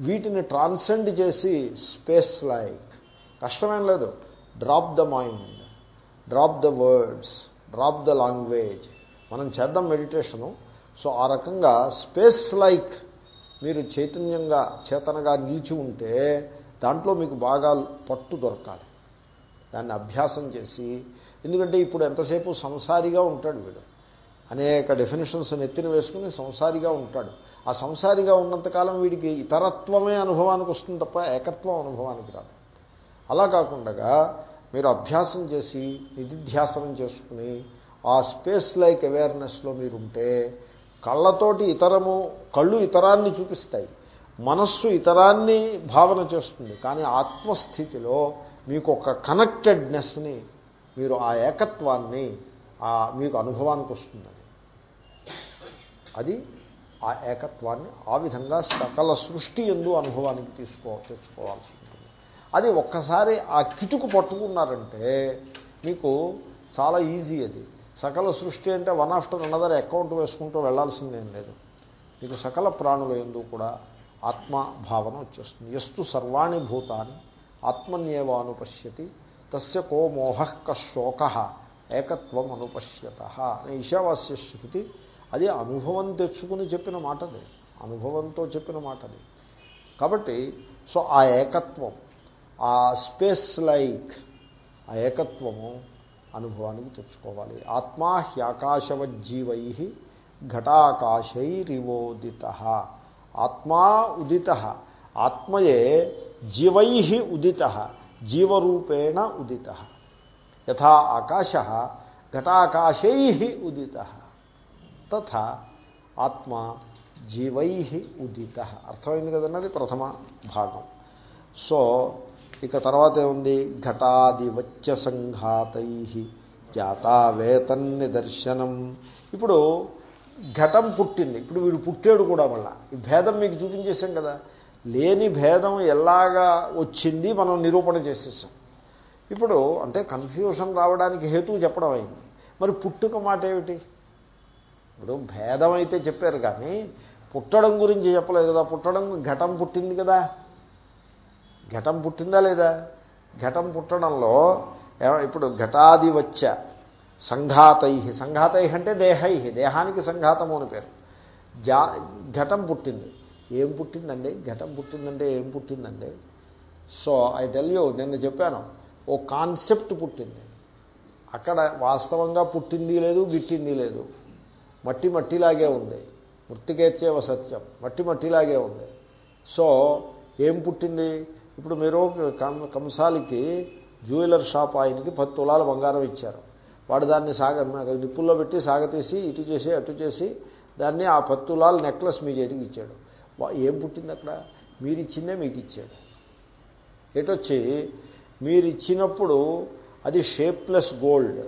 వీటిని ట్రాన్సెండ్ చేసి space like. కష్టమేం లేదు. Drop the mind drop the words drop the language. మనం చేద్దాం మెడిటేషను. సో ఆ రకంగా స్పేస్ లైక్ మీరు చైతన్యంగా చేతనగా నిలిచి ఉంటే దాంట్లో మీకు బాగా పట్టు దొరకాలి. దాన్ని అభ్యాసం చేసి ఎందుకంటే ఇప్పుడు ఎంతసేపు సంసారిగా ఉంటాడు వీడు. అనేక డెఫినేషన్స్ నెత్తిన వేసుకుని సంసారిగా ఉంటాడు. ఆ సంసారిగా ఉన్నంతకాలం వీడికి ఇతరత్వమే అనుభవానికి వస్తుంది తప్ప ఏకత్వం అనుభవానికి రాదు. అలా కాకుండా మీరు అభ్యాసం చేసి నిధిధ్యాసనం చేసుకుని ఆ స్పేస్ లైక్ అవేర్నెస్లో మీరుంటే కళ్ళతోటి ఇతరము కళ్ళు ఇతరాన్ని చూపిస్తాయి. మనస్సు ఇతరాన్ని భావన చేస్తుంది. కానీ ఆత్మస్థితిలో మీకు ఒక కనెక్టెడ్నెస్ని మీరు ఆ ఏకత్వాన్ని మీకు అనుభవానికి వస్తుంది అది ఆ ఏకత్వాన్ని ఆ విధంగా సకల సృష్టి ఎందు అనుభవానికి తీసుకో తెచ్చుకోవాల్సి ఉంటుంది. అది ఒక్కసారి ఆ కిటుకు పట్టుకున్నారంటే మీకు చాలా ఈజీ అది. సకల సృష్టి అంటే వన్ ఆఫ్టర్ అనదర్ అకౌంట్ వేసుకుంటూ వెళ్ళాల్సిందేం లేదు. మీకు సకల ప్రాణుల ఎందు కూడా ఆత్మభావన వచ్చేస్తుంది. ఎస్తు సర్వాణి భూతాన్ని ఆత్మన్యేవానుపశ్యతి తస్య కో మోహ కశోక ఏకత్వం అనుపశ్యత అనే ఈశావాస్య శృతి అది అనుభవం తెచ్చుకుని చెప్పిన మాటది. అనుభవంతో చెప్పిన మాటది. కాబట్టి సో ఆ ఏకత్వం ఆ స్పేస్ లైక్ ఆ ఏకత్వము అనుభవానికి తెచ్చుకోవాలి. ఆత్మా హ్యాకాశవజ్జీవై ఘటాకాశైరివోదిత. ఆత్మా ఉదిత. ఆత్మయే జీవై ఉదిత. జీవరూపేణ ఉదిత. యథా ఆకాశ ఘటాకాశై ఉదిత. తథా ఆత్మ జీవై ఉదిత. అర్థమైంది కదన్నది ప్రథమ భాగం. సో ఇక తర్వాత ఏముంది? ఘటాదివచ్చ సంఘాతై జాతావేతన్ నిదర్శనం. ఇప్పుడు ఘటం పుట్టింది. ఇప్పుడు వీడు పుట్టాడు కూడా మళ్ళా. ఈ భేదం మీకు చూపించేసాం కదా. లేని భేదం ఎలాగా వచ్చింది మనం నిరూపణ చేసేసాం. ఇప్పుడు అంటే కన్ఫ్యూషన్ రావడానికి హేతువు చెప్పడం అయింది. మరి పుట్టుక మాట ఏమిటి? ఇప్పుడు భేదం అయితే చెప్పారు కానీ పుట్టడం గురించి చెప్పలేదు కదా. పుట్టడం ఘటం పుట్టింది కదా. ఘటం పుట్టిందా లేదా? ఘటం పుట్టడంలో ఇప్పుడు ఘటాది వచ్చ సంఘాతై. సంఘాతై అంటే దేహై. దేహానికి సంఘాతము అని పేరు. జా ఘటం పుట్టింది. ఏం పుట్టిందండి? ఘటం పుట్టిందంటే ఏం పుట్టిందండి? సో ఐ టెల్ యూ నిన్న చెప్పాను ఓ కాన్సెప్ట్ పుట్టింది. అక్కడ వాస్తవంగా పుట్టింది లేదు గిట్టింది లేదు. మట్టి మట్టిలాగే ఉంది. మృతికేత్యవ సత్యం. మట్టి మట్టిలాగే ఉంది. సో ఏం పుట్టింది? ఇప్పుడు మీరు కంసాలికి జ్యువెలర్ షాప్ ఆయనకి పది తులాల బంగారం ఇచ్చారు. వాడు దాన్ని సాగ నిప్పుల్లో పెట్టి సాగతీసి ఇటు చేసి అటు చేసి దాన్ని ఆ పది తులాల నెక్లెస్ మీ చేతికి ఇచ్చాడు. ఏం పుట్టింది అక్కడ? మీరు ఇచ్చిందే మీకు ఇచ్చాడు ఎటొచ్చి? మీరు ఇచ్చినప్పుడు అది షేప్లెస్ గోల్డ్.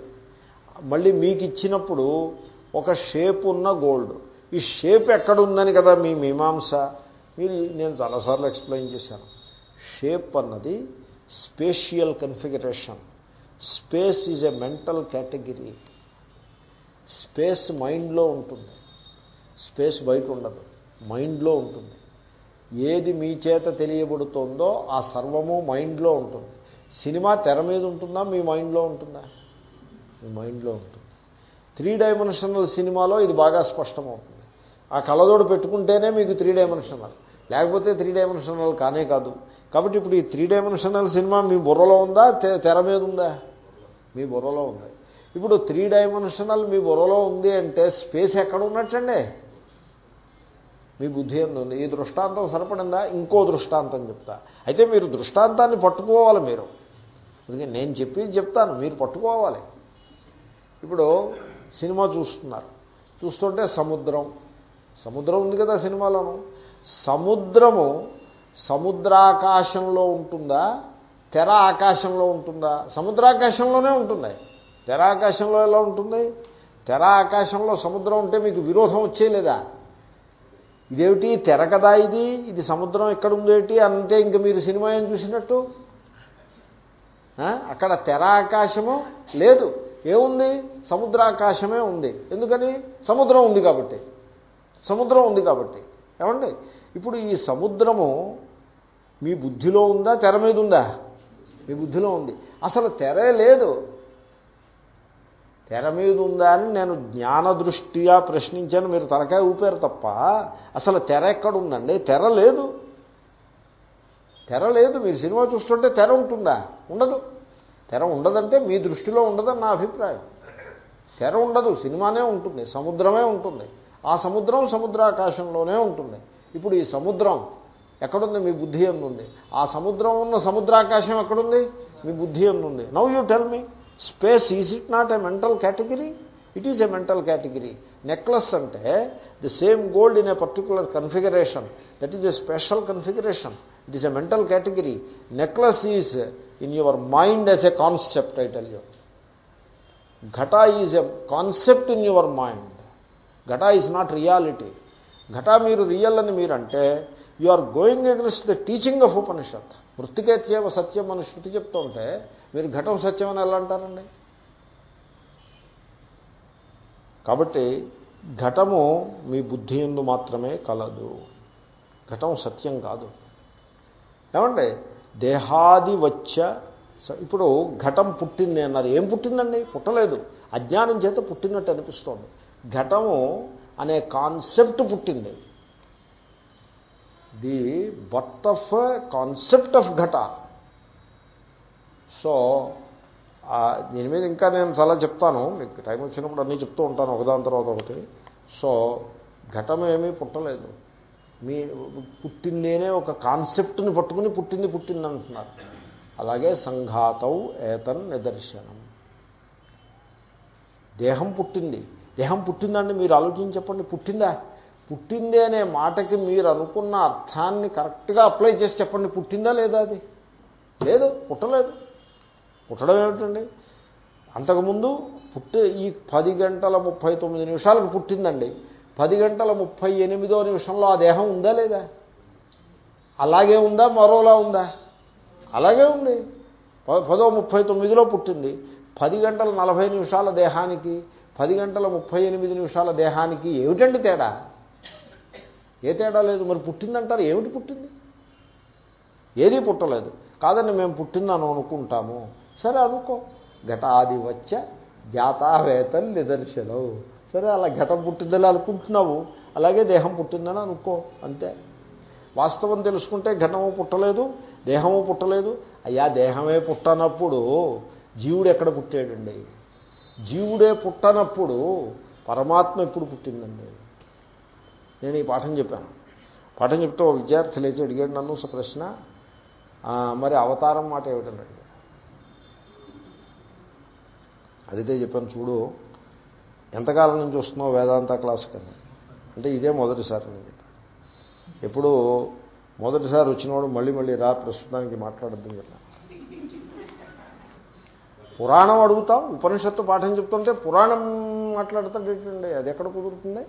మళ్ళీ మీకు ఇచ్చినప్పుడు ఒక షేప్ ఉన్న గోల్డ్. ఈ షేప్ ఎక్కడుందని కదా మీ మీమాంస. మీరు నేను చాలాసార్లు ఎక్స్ప్లెయిన్ చేశాను. షేప్ అన్నది spatial configuration space is a mental category space మైండ్లో ఉంటుంది. స్పేస్ బయట ఉండదు. మైండ్లో ఉంటుంది. ఏది మీ చేత తెలియబడుతోందో ఆ సర్వము మైండ్లో ఉంటుంది. సినిమా తెర మీద ఉంటుందా? మీ మైండ్లో ఉంటుందా? మీ మైండ్లో ఉంటుంది. త్రీ డైమెన్షనల్ సినిమాలో ఇది బాగా స్పష్టమవుతుంది. ఆ కళ్ళజోడు పెట్టుకుంటేనే మీకు త్రీ డైమెన్షనల్. లేకపోతే త్రీ డైమెన్షనల్ కానే కాదు. కాబట్టి ఇప్పుడు ఈ త్రీ డైమెన్షనల్ సినిమా మీ బుర్రలో ఉందా? తెర మీద ఉందా? మీ బుర్రలో ఉంది. ఇప్పుడు త్రీ డైమెన్షనల్ మీ బుర్రలో ఉంది అంటే స్పేస్ ఎక్కడ ఉన్నట్టండి? మీ బుద్ధి ఉంది. ఈ దృష్టాంతం సరిపడిందా? ఇంకో దృష్టాంతం చెప్తా. అయితే మీరు దృష్టాంతాన్ని పట్టుకోవాలి మీరు. అందుకే నేను చెప్పేది చెప్తాను. మీరు పట్టుకోవాలి. ఇప్పుడు సినిమా చూస్తున్నారు. చూస్తుంటే సముద్రం. సముద్రం ఉంది కదా సినిమాలోను. సముద్రము సముద్రాకాశంలో ఉంటుందా? తెర ఆకాశంలో ఉంటుందా? సముద్రాకాశంలోనే ఉంటుంది? తెర ఆకాశంలో ఎలా ఉంటుంది? తెర ఆకాశంలో సముద్రం ఉంటే మీకు విరోధం వచ్చేయలేదా ఇదేమిటి? తెర కదా ఇది? ఇది సముద్రం ఎక్కడ ఉందేటి అంతే ఇంక మీరు సినిమా ఏం చూసినట్టు? అక్కడ తెర ఆకాశము లేదు. ఏముంది? సముద్రాకాశమే ఉంది. ఎందుకని? సముద్రం ఉంది కాబట్టి. సముద్రం ఉంది కాబట్టి. ఏమండి? ఇప్పుడు ఈ సముద్రము మీ బుద్ధిలో ఉందా? తెర మీద ఉందా? మీ బుద్ధిలో ఉంది. అసలు తెరే లేదు. తెర మీద ఉందా అని నేను జ్ఞాన దృష్ట్యా ప్రశ్నించాను. మీరు తలకాయ ఊపారు తప్ప అసలు తెర ఎక్కడ ఉందండి? తెర లేదు. తెర లేదు. మీరు సినిమా చూస్తుంటే తెర ఉంటుందా? ఉండదు. తెర ఉండదంటే మీ దృష్టిలో ఉండదని నా అభిప్రాయం. తెర ఉండదు సినిమానే ఉంటుంది సముద్రమే ఉంటుంది. ఆ సముద్రం సముద్రాకాశంలోనే ఉంటుంది. ఇప్పుడు ఈ సముద్రం ఎక్కడుంది? మీ బుద్ధి ఉంది ఆ సముద్రం ఉన్న సముద్రాకాశం ఎక్కడుంది? మీ బుద్ధి ఎందుంది? Now you tell me space is it not a mental category? It is a mental category. Necklace అంటే the same gold in a particular configuration. That is a special configuration. It is a mental category. Necklace is in your mind as a concept I tell you ఘట is a concept in your mind ఘట is not reality ఘట మీరు real అని మీరంటే you are going against the teaching of Upanishad వృత్తికేత్యవ సత్యం అని శృతి చెప్తూ ఉంటే మీరు ఘటం సత్యం అని ఎలా అంటారండి కాబట్టి ఘటము మీ బుద్ధి ఎందు మాత్రమే కలదు ఘటం సత్యం కాదు ఏమండి దేహాది వచ్చ ఇప్పుడు ఘటం పుట్టింది అన్నారు. ఏం పుట్టిందండి? పుట్టలేదు. అజ్ఞానం చేత పుట్టినట్టు అనిపిస్తోంది. ఘటము అనే కాన్సెప్ట్ పుట్టింది. The birth of concept of ఘట. సో దీని మీద ఇంకా నేను చాలా చెప్తాను. మీకు టైం వచ్చినప్పుడు అన్నీ చెప్తూ ఉంటాను. ఒకదాని తర్వాత ఒకటి. సో ఘటం ఏమీ పుట్టలేదు. మీ పుట్టిందేనే ఒక కాన్సెప్ట్ని పట్టుకుని పుట్టింది పుట్టింది అంటున్నారు అలాగే సంఘాతవు ఏతన్ నిదర్శనం. దేహం పుట్టింది. దేహం పుట్టిందండి మీరు ఆలోచించి చెప్పండి పుట్టిందా? పుట్టింది అనే మాటకి మీరు అనుకున్న అర్థాన్ని కరెక్ట్గా అప్లై చేసి చెప్పండి పుట్టిందా లేదా అది? లేదు పుట్టలేదు. పుట్టడం ఏమిటండి? అంతకుముందు పుట్టే ఈ పది గంటల ముప్పై తొమ్మిది నిమిషాలకు పుట్టిందండి. పది గంటల ముప్పై ఎనిమిదో నిమిషంలో ఆ దేహం ఉందా లేదా? అలాగే ఉందా? మరోలా ఉందా? అలాగే ఉంది. పదో ముప్పై తొమ్మిదిలో పుట్టింది. పది గంటల నలభై నిమిషాల దేహానికి పది గంటల ముప్పై ఎనిమిది నిమిషాల దేహానికి ఏమిటండి తేడా? ఏ తేడా లేదు. మరి పుట్టిందంటారు? ఏమిటి పుట్టింది? ఏదీ పుట్టలేదు. కాదని మేము పుట్టిందని అనుకుంటాము. సరే అనుకో. ఘటాది వచ్చ జాతావేతన్ నిదర్శనం సరే అలా ఘటం పుట్టిందని అనుకుంటున్నావు అలాగే దేహం పుట్టిందని అనుకో అంతే. వాస్తవం తెలుసుకుంటే ఘటము పుట్టలేదు దేహము పుట్టలేదు. అయ్యా దేహమే పుట్టనప్పుడు జీవుడు ఎక్కడ పుట్టాడండి? జీవుడే పుట్టనప్పుడు పరమాత్మ ఎప్పుడు పుట్టిందండి? నేను ఈ పాఠం చెప్పాను. పాఠం చెప్తే ఓ విద్యార్థి లేచి అడిగాడు నన్ను ప్రశ్న మరి అవతారం మాట ఏమిటని అడిగాడు. అడిగితే చెప్పాను చూడు ఎంతకాలం నుంచి వస్తున్నావు వేదాంత క్లాస్ కన్నా? అంటే ఇదే మొదటిసారి నేను చెప్పాను. ఎప్పుడు మొదటిసారి వచ్చినవాడు మళ్ళీ మళ్ళీ రా ప్రస్తుతానికి మాట్లాడద్దని చెప్పాను. పురాణం అడుగుతాం ఉపనిషత్తు పాఠం చెప్తుంటే పురాణం మాట్లాడతాడేటండి అది ఎక్కడ కుదురుతుంది?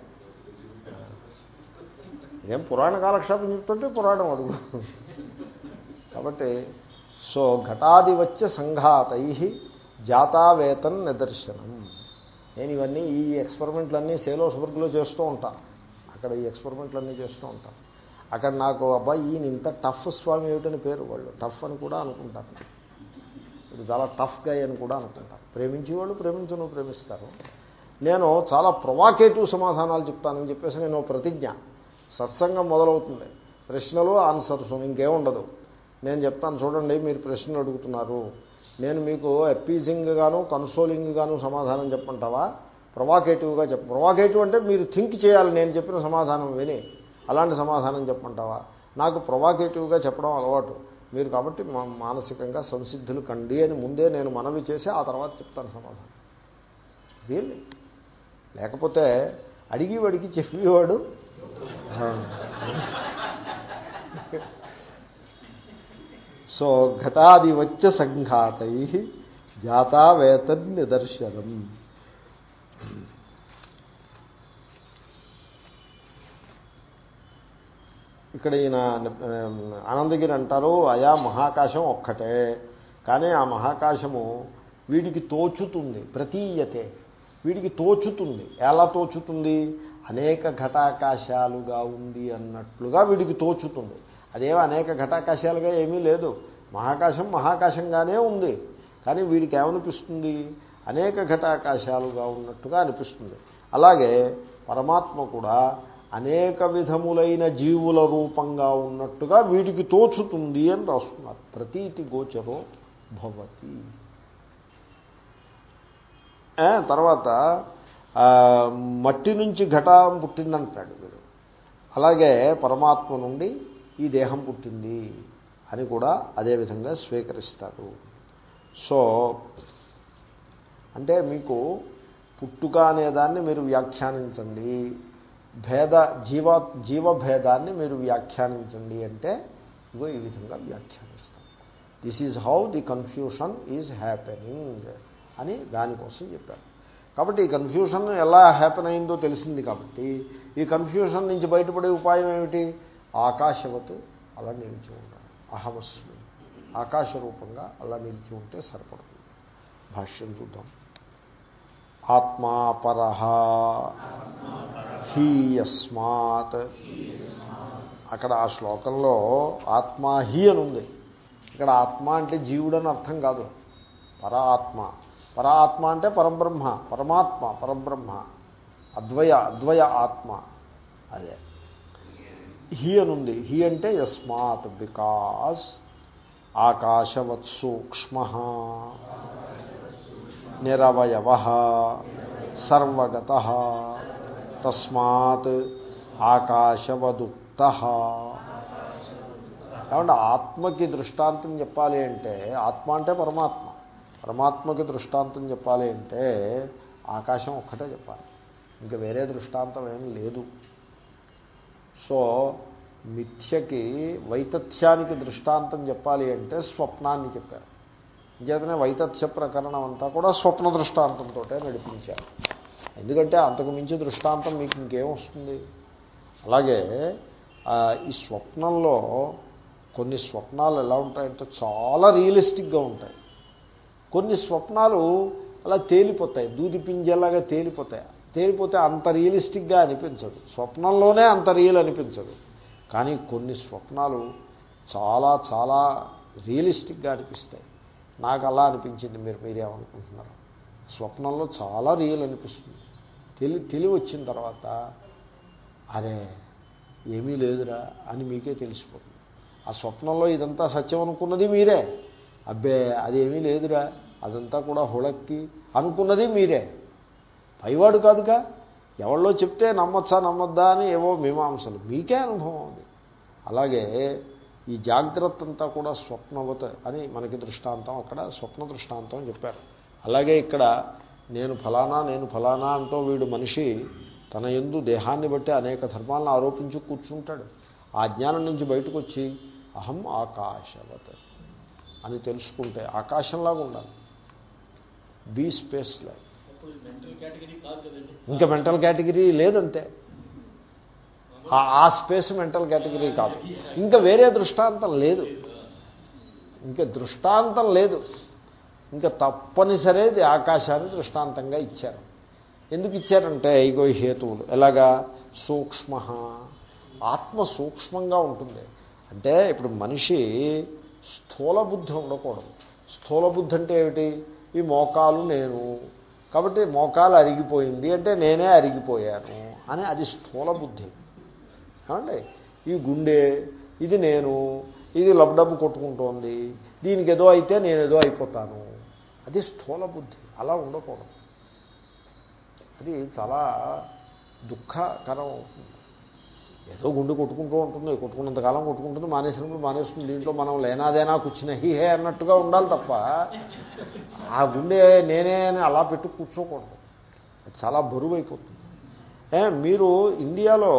ఏం పురాణ కాలక్షేపం చెప్తుంటే పురాణం అడుగు. కాబట్టి సో ఘటాదివచ్చ సంఘాతై జాతావేతన్ నిదర్శనం. నేను ఇవన్నీ ఈ ఎక్స్పెరిమెంట్లన్నీ సేలోస్బర్గ్లో చేస్తూ ఉంటాను అక్కడ ఈ ఎక్స్పెరిమెంట్లన్నీ చేస్తూ ఉంటాను అక్కడ నాకు అబ్బాయి ఈయన ఇంత టఫ్ స్వామి ఏమిటని పేరు వాళ్ళు. టఫ్ అని కూడా అనుకుంటారు. ఇది చాలా టఫ్గా అని కూడా అనుకుంటారు. ప్రేమించేవాళ్ళు ప్రేమించను ప్రేమిస్తారు. నేను చాలా ప్రొవాకేటివ్ సమాధానాలు చెప్తానని చెప్పేసి నేను ప్రతిజ్ఞ. సత్సంగం మొదలవుతుంది. ప్రశ్నలు ఆన్సర్స్ ఇంకేముండదు నేను చెప్తాను చూడండి మీరు ప్రశ్నలు అడుగుతున్నారు. నేను మీకు అప్పీజింగ్గాను కన్సోలింగ్గాను సమాధానం చెప్పంటావా ప్రొవాకేటివ్గా చెప్ప ప్రొవాకేటివ్ అంటే మీరు థింక్ చేయాలి నేను చెప్పిన సమాధానం విని అలాంటి సమాధానం చెప్పంటావా నాకు ప్రొవాకేటివ్గా చెప్పడం అలవాటు. మీరు కాబట్టి మానసికంగా సంసిద్ధులు కండి అని ముందే నేను మనవి చేసి ఆ తర్వాత చెప్తాను సమాధానం. రియల్లీ లేకపోతే అడిగి వాడికి చెప్పేవాడు? సో ఘటాదివచ్చ సంఘాతై జాతావేతన్ నిదర్శనం ఇక్కడ ఈయన ఆనందగిరి అంటారు అయా మహాకాశం ఒక్కటే. కానీ ఆ మహాకాశము వీడికి తోచుతుంది ప్రతీయతే. వీడికి తోచుతుంది. ఎలా తోచుతుంది? అనేక ఘటాకాశాలుగా ఉంది అన్నట్లుగా వీడికి తోచుతుంది. అదేమో అనేక ఘటాకాశాలుగా ఏమీ లేదు. మహాకాశం మహాకాశంగానే ఉంది. కానీ వీడికి ఏమనిపిస్తుంది అనేక ఘటాకాశాలుగా ఉన్నట్టుగా అనిపిస్తుంది. అలాగే పరమాత్మ కూడా అనేక విధములైన జీవుల రూపంగా ఉన్నట్టుగా వీడికి తోచుతుంది అని రాస్తున్నారు. ప్రతీతి గోచరో భవతి. తర్వాత మట్టి నుంచి ఘటం పుట్టిందంటాడు వీడు. అలాగే పరమాత్మ నుండి ఈ దేహం పుట్టింది అని కూడా అదేవిధంగా స్వీకరిస్తారు. సో అంటే మీకు పుట్టుక అనేదాన్ని మీరు వ్యాఖ్యానించండి. భేద జీవ జీవభేదాన్ని మీరు వ్యాఖ్యానించండి అంటే ఇగో ఈ విధంగా వ్యాఖ్యానిస్తాం. This is how the confusion is happening అని దానికోసం చెప్పారు. కాబట్టి ఈ కన్ఫ్యూషన్ ఎలా హ్యాపెన్ అయిందో తెలిసింది కాబట్టి ఈ కన్ఫ్యూషన్ నుంచి బయటపడే ఉపాయం ఏమిటి? ఆకాశవత్ అలా నిలిచి ఉన్నాడు అహమస్మి. ఆకాశ రూపంగా అలా నిలిచి ఉంటే సరిపడుతుంది. భాష్యం చూద్దాం. ఆత్మాపర హీ హీయస్మాత్. అక్కడ ఆ శ్లోకంలో ఆత్మా హీ అని ఉంది. ఇక్కడ ఆత్మ అంటే జీవుడని అర్థం కాదు. పరాత్మ. పరాత్మ అంటే పరబ్రహ్మ. పరమాత్మ పరబ్రహ్మ. అద్వయ అద్వయ ఆత్మ. అదే. హీ అని ఉంది హీ అంటే యస్మాత్ బికాస్ ఆకాశవత్ సూక్ష్మ నిరవయవ సర్వగత తస్మాత్ ఆకాశవదుక్త. ఏమంటే ఆత్మకి దృష్టాంతం చెప్పాలి అంటే ఆత్మ అంటే పరమాత్మ. పరమాత్మకి దృష్టాంతం చెప్పాలి అంటే ఆకాశం ఒక్కటే చెప్పాలి. ఇంకా వేరే దృష్టాంతం ఏం లేదు. సో మిథ్యకి వైతథ్యానికి దృష్టాంతం చెప్పాలి అంటే స్వప్నాన్ని చెప్పారు. ఇంకేతనే వైతథ్య ప్రకరణం అంతా కూడా స్వప్న దృష్టాంతంతో నడిపించారు. ఎందుకంటే అంతకు మించి దృష్టాంతం మీకు ఇంకేం వస్తుంది? అలాగే ఈ స్వప్నంలో కొన్ని స్వప్నాలు ఎలా ఉంటాయంటే చాలా రియలిస్టిక్గా ఉంటాయి. కొన్ని స్వప్నాలు అలా తేలిపోతాయి. దూది పింజేలాగా తేలిపోతాయి. తేలిపోతే అంత రియలిస్టిక్గా అనిపించదు. స్వప్నంలోనే అంత రియల్ అనిపించదు. కానీ కొన్ని స్వప్నాలు చాలా చాలా రియలిస్టిక్గా అనిపిస్తాయి. నాకు అలా అనిపించింది మీరు మీరేమనుకుంటున్నారు స్వప్నంలో చాలా రియల్ అనిపిస్తుంది. తెలి తెలివి వచ్చిన తర్వాత అరే ఏమీ లేదురా అని మీకే తెలిసిపోతుంది. ఆ స్వప్నంలో ఇదంతా సత్యం అనుకున్నది మీరే. అబ్బే అదేమీ లేదురా అదంతా కూడా హుళక్కి అనుకున్నది మీరే. పైవాడు కాదుగా. ఎవళ్ళో చెప్తే నమ్మొచ్చా నమ్మొద్దా అని ఏవో మీమాంసలు. మీకే అనుభవం అది. అలాగే ఈ జాగ్రత్త అంతా కూడా స్వప్నవత అని మనకి దృష్టాంతం అక్కడ స్వప్న దృష్టాంతం అని చెప్పారు. అలాగే ఇక్కడ నేను ఫలానా నేను ఫలానా అంటూ వీడు మనిషి తన ఎందు దేహాన్ని బట్టి అనేక ధర్మాలను ఆరోపించి కూర్చుంటాడు. ఆ జ్ఞానం నుంచి బయటకు వచ్చి అహం ఆకాశవత్ అని తెలుసుకుంటే ఆకాశంలాగా ఉండాలి. బీ స్పేస్ లైఫ్ ఇంకా మెంటల్ కేటగిరీ లేదంతే ఆ- ఆ స్పేస్ మెంటల్ కేటగిరీ కాదు. ఇంకా వేరే దృష్టాంతం లేదు. ఇంకా దృష్టాంతం లేదు. ఇంకా తప్పనిసరేది ఆకాశాన్ని దృష్టాంతంగా ఇచ్చారు. ఎందుకు ఇచ్చారంటే ఇగో హేతువులు. ఎలాగా? సూక్ష్మ. ఆత్మ సూక్ష్మంగా ఉంటుంది. అంటే ఇప్పుడు మనిషి స్థూల బుద్ధి ఉండకూడదు. స్థూల బుద్ధి అంటే ఏమిటి? ఈ మోకాలు నేను కాబట్టి మోకాలు అరిగిపోయింది అంటే నేనే అరిగిపోయాను అని అది స్థూల బుద్ధి. ఏమండి? ఈ గుండె ఇది నేను ఇది లబ్డబ్బు కొట్టుకుంటోంది దీనికి ఏదో అయితే నేను ఏదో అయిపోతాను. అది స్థూల బుద్ధి. అలా ఉండకూడదు. అది చాలా దుఃఖకరం. అవుతుంది ఏదో గుండు కొట్టుకుంటూ ఉంటుంది కొట్టుకున్నంతకాలం కొట్టుకుంటుంది మానేసినప్పుడు మానేస్తుంది దీంట్లో మనం లేనాదేనా కూర్చున్న హీ హే అన్నట్టుగా ఉండాలి తప్ప ఆ గుండె నేనే అని అలా పెట్టు కూర్చోకూడదు. చాలా బరువు అయిపోతుంది ఏ, మీరు ఇండియాలో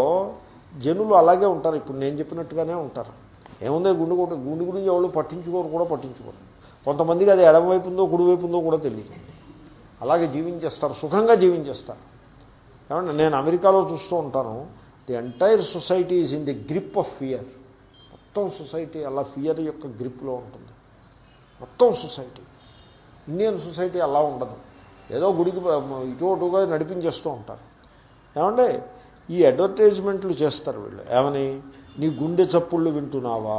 జనులు అలాగే ఉంటారు ఇప్పుడు నేను చెప్పినట్టుగానే ఉంటారు. ఏముంది గుండె కొట్టు గుండె గురించి ఎవరు పట్టించుకోరు కూడా పట్టించుకోరు. కొంతమందికి అది ఎడమవైపు ఉందో కుడివైపు ఉందో కూడా తెలియదు. అలాగే జీవించేస్తారు సుఖంగా జీవించేస్తారు. ఏమంటే నేను అమెరికాలో చూస్తూ ఉంటాను the entire society is in the grip of fear మొత్తం సొసైటీ అలా ఫియర్ యొక్క గ్రిప్లో ఉంటుంది. మొత్తం సొసైటీ ఇండియన్ సొసైటీ అలా ఉండదు. ఏదో గుడికి ఇటు అటుగా నడిపించేస్తూ ఉంటారు. ఏమంటే ఈ అడ్వర్టైజ్మెంట్లు చేస్తారు వీళ్ళు. ఏమని? నీ గుండె చప్పుళ్ళు వింటున్నావా?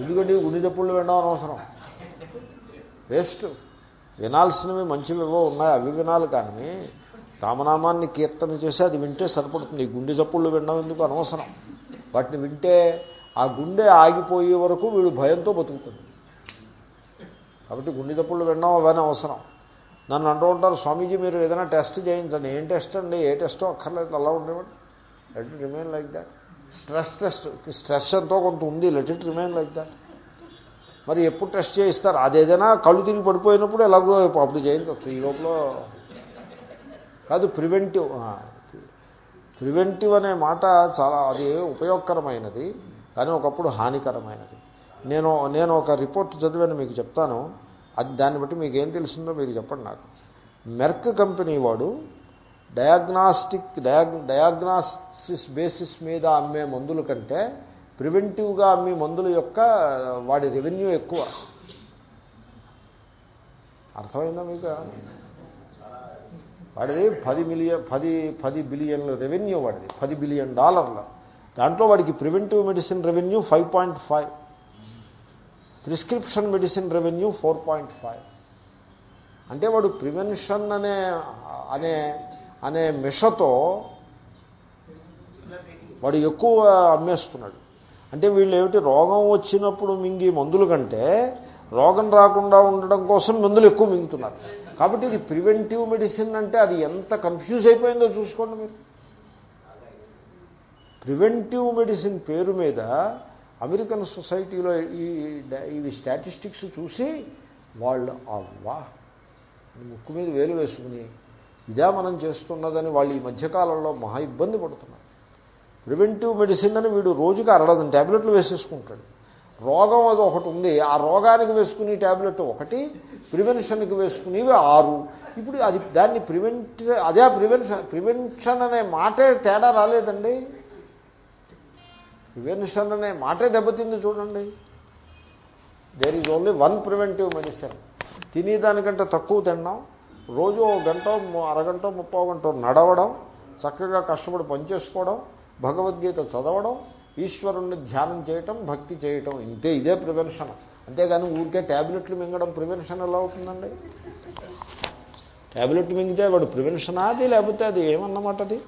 ఎందుకంటే గుండె చప్పుళ్ళు వినడం అనవసరం. వేస్ట్ వినాల్సినవి మంచివివో ఉన్నాయి అవి వినాలి కానీ రామనామాన్ని కీర్తన చేసి అది వింటే సరిపడుతుంది. గుండె చప్పుళ్ళు వినడం ఎందుకు అనవసరం? వాటిని వింటే ఆ గుండె ఆగిపోయే వరకు వీడు భయంతో బతుకుతుంది. కాబట్టి గుండె చప్పుళ్ళు వినడం అవన్నీ అవసరం. నన్ను అంటూ ఉంటారు స్వామీజీ మీరు ఏదైనా టెస్ట్ చేయించండి. ఏం టెస్ట్ అండి? ఏ టెస్టో అక్కర్లేదు అలా ఉండేవాడు. Let it remain like that stress test stress ఎంతో కొంత ఉంది. Let it remain like that మరి ఎప్పుడు టెస్ట్ చేయిస్తారు? అదేదైనా కళ్ళు తిరిగి పడిపోయినప్పుడు ఎలాగో అప్పుడు చేయించవచ్చు. ఈ లోపల కాదు ప్రివెంటివ్ ప్రివెంటివ్ అనే మాట చాలా అది ఉపయోగకరమైనది కానీ ఒకప్పుడు హానికరమైనది. నేను నేను ఒక రిపోర్ట్ చదివాను మీకు చెప్తాను. అది దాన్ని బట్టి మీకు ఏం తెలిసిందో మీరు చెప్పండి నాకు. మెర్క్ కంపెనీ వాడు డయాగ్నాస్టిక్ డయాగ్ డయాగ్నాసిస్ బేసిస్ మీద అమ్మే మందుల కంటే ప్రివెంటివ్గా అమ్మే మందుల యొక్క వాడి రెవెన్యూ ఎక్కువ. అర్థమైందా మీకు? వాడిది పది మిలియన్ పది పది బిలియన్ల రెవెన్యూ వాడిది. పది బిలియన్ డాలర్ల. దాంట్లో వాడికి preventive medicine revenue five point five prescription medicine revenue four point five అంటే వాడు ప్రివెన్షన్ అనే అనే అనే మిషతో వాడు ఎక్కువ అమ్మేస్తున్నాడు. అంటే వీళ్ళు ఏమిటి రోగం వచ్చినప్పుడు మింగి మందుల కంటే రోగం రాకుండా ఉండడం కోసం మందులు ఎక్కువ మింగుతున్నారు. కాబట్టి ఇది ప్రివెంటివ్ మెడిసిన్ అంటే అది ఎంత కన్ఫ్యూజ్ అయిపోయిందో చూసుకోండి మీరు. ప్రివెంటివ్ మెడిసిన్ పేరు మీద అమెరికన్ సొసైటీలో ఈ ఇవి స్టాటిస్టిక్స్ చూసి వాళ్ళు అవ్వా ముక్కు మీద వేలు వేసుకుని ఇదే మనం చేస్తున్నదని వాళ్ళు ఈ మధ్యకాలంలో మహా ఇబ్బంది పడుతున్నారు. ప్రివెంటివ్ మెడిసిన్ అని వీడు రోజుకి అరడదని ట్యాబ్లెట్లు వేసేసుకుంటాడు. రోగం అది ఒకటి ఉంది. ఆ రోగానికి వేసుకునే ట్యాబ్లెట్ ఒకటి ప్రివెన్షన్కి వేసుకునేవి ఆరు. ఇప్పుడు అది దాన్ని ప్రివెంట్ అదే ప్రివెన్షన్ ప్రివెన్షన్ అనే మాటే తేడా రాలేదండి. ప్రివెన్షన్ అనే మాటే దెబ్బతింది చూడండి. There is only one preventive medicine తినేదానికంటే తక్కువ తినడం. రోజు ఒక గంట అరగంట ముప్పో గంట నడవడం. చక్కగా కష్టపడి పనిచేసుకోవడం భగవద్గీత చదవడం. ఈశ్వరుణ్ణి ధ్యానం చేయటం భక్తి చేయటం ఇంతే ఇదే ప్రివెన్షన్ అంతేగాని ఊరికే ట్యాబ్లెట్లు మింగడం ప్రివెన్షన్ ఎలా అవుతుందండి? ట్యాబ్లెట్ మింగితే వాడు ప్రివెన్షన్ అది లేకపోతే అది ఏమన్నమాట అది?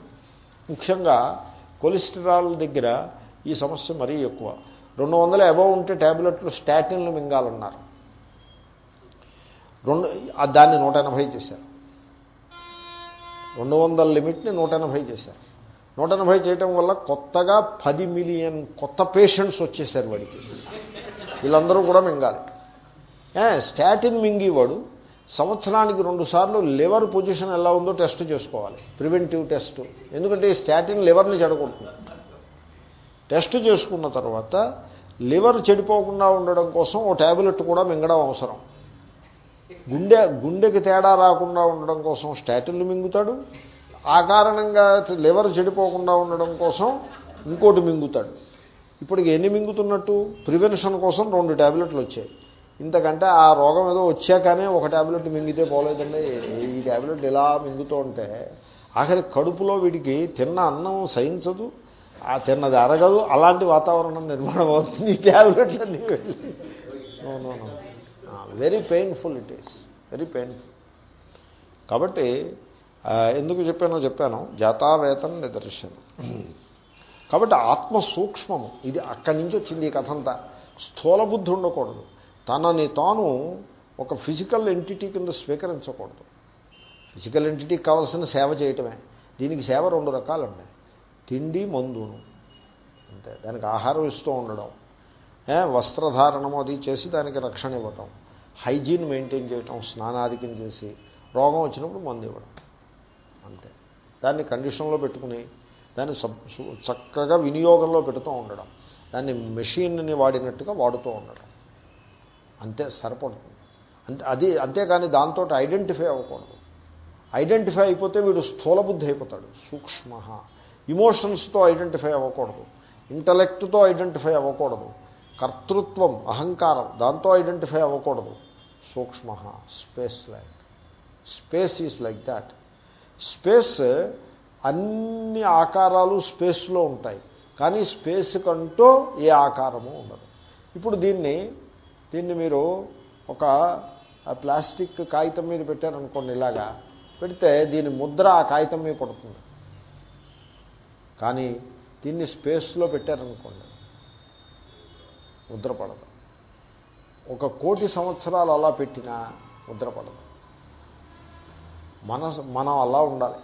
ముఖ్యంగా కొలెస్ట్రాల్ దగ్గర ఈ సమస్య మరీ ఎక్కువ. రెండు వందల అబవ్ ఉంటే ట్యాబ్లెట్లు స్టాటిన్లు మింగాలన్నారు. రెండు దాన్ని నూట ఎనభై చేశారు. రెండు వందల లిమిట్ని నూట ఎనభై చేశారు. నూట ఎనభై చేయటం వల్ల కొత్తగా పది మిలియన్ కొత్త పేషెంట్స్ వచ్చేసారు వాడికి. వీళ్ళందరూ కూడా మింగాలి. స్టాటిన్ మింగివాడు సంవత్సరానికి రెండు సార్లు లివర్ పొజిషన్ ఎలా ఉందో టెస్ట్ చేసుకోవాలి. Preventive test. ఎందుకంటే ఈ స్టాటిన్ లివర్ని చెడగొడుతుంది. టెస్ట్ చేసుకున్న తర్వాత లివర్ చెడిపోకుండా ఉండడం కోసం ఓ ట్యాబ్లెట్ కూడా మింగడం అవసరం. గుండె గుండెకి తేడా రాకుండా ఉండడం కోసం స్టాటిన్లు మింగుతాడు. ఆ కారణంగా లివర్ చెడిపోకుండా ఉండడం కోసం ఇంకోటి మింగుతాడు. ఇప్పటికి ఎన్ని మింగుతున్నట్టు? ప్రివెన్షన్ కోసం రెండు ట్యాబ్లెట్లు వచ్చాయి. ఇంతకంటే ఆ రోగం ఏదో వచ్చాకనే ఒక ట్యాబ్లెట్ మింగితే పోలేదండి. ఈ ట్యాబ్లెట్ ఇలా మింగుతూ ఉంటే ఆఖరి కడుపులో వీడికి తిన్న అన్నం సహించదు ఆ తిన్నది అరగదు అలాంటి వాతావరణం నిర్మాణం అవుతుంది ఈ ట్యాబ్లెట్లన్నీ వెళ్ళి. Very painful it is very painful కాబట్టి ఎందుకు చెప్పానో చెప్పాను. జాతావేతం నిదర్శనం. కాబట్టి ఆత్మ సూక్ష్మము ఇది అక్కడి నుంచి వచ్చింది ఈ కథ అంతా స్థూల బుద్ధి ఉండకూడదు. తనని తాను ఒక ఫిజికల్ ఎంటిటీ కింద స్వీకరించకూడదు. ఫిజికల్ ఎంటిటీకి కావాల్సిన సేవ చేయటమే. దీనికి సేవ రెండు రకాలండి తిండి మందును. అంతే. దానికి ఆహారం ఇస్తూ ఉండడం. వస్త్రధారణము అది చేసి దానికి రక్షణ ఇవ్వటం. హైజీన్ మెయింటైన్ చేయటం స్నానాధికం చేసి రోగం వచ్చినప్పుడు మందు ఇవ్వడం. అంతే. దాన్ని కండిషన్లో పెట్టుకుని దాన్ని చక్కగా వినియోగంలో పెడుతూ ఉండడం. దాన్ని మెషిన్ని వాడినట్టుగా వాడుతూ ఉండడం. అంతే సరిపడుతుంది. అంతే అది అంతేకాని దాంతో ఐడెంటిఫై అవ్వకూడదు. ఐడెంటిఫై అయిపోతే వీడు స్థూలబుద్ధి అయిపోతాడు. సూక్ష్మ. ఇమోషన్స్తో ఐడెంటిఫై అవ్వకూడదు. ఇంటలెక్ట్తో ఐడెంటిఫై అవ్వకూడదు. కర్తృత్వం అహంకారం దాంతో ఐడెంటిఫై అవ్వకూడదు. సూక్ష్మ. Space like. Space is like that. Space అన్ని ఆకారాలు స్పేస్లో ఉంటాయి. కానీ స్పేస్ కంటూ ఏ ఆకారము ఉండదు. ఇప్పుడు దీన్ని దీన్ని మీరు ఒక ప్లాస్టిక్ కాగితం మీద పెట్టారనుకోండి ఇలాగా. పెడితే దీని ముద్ర ఆ కాగితం మీద పడుతుంది. కానీ దీన్ని స్పేస్లో పెట్టారనుకోండి ముద్ర పడదు. ఒక కోటి సంవత్సరాలు అలా పెట్టినా ముద్ర పడదు. మన మనం అలా ఉండాలి.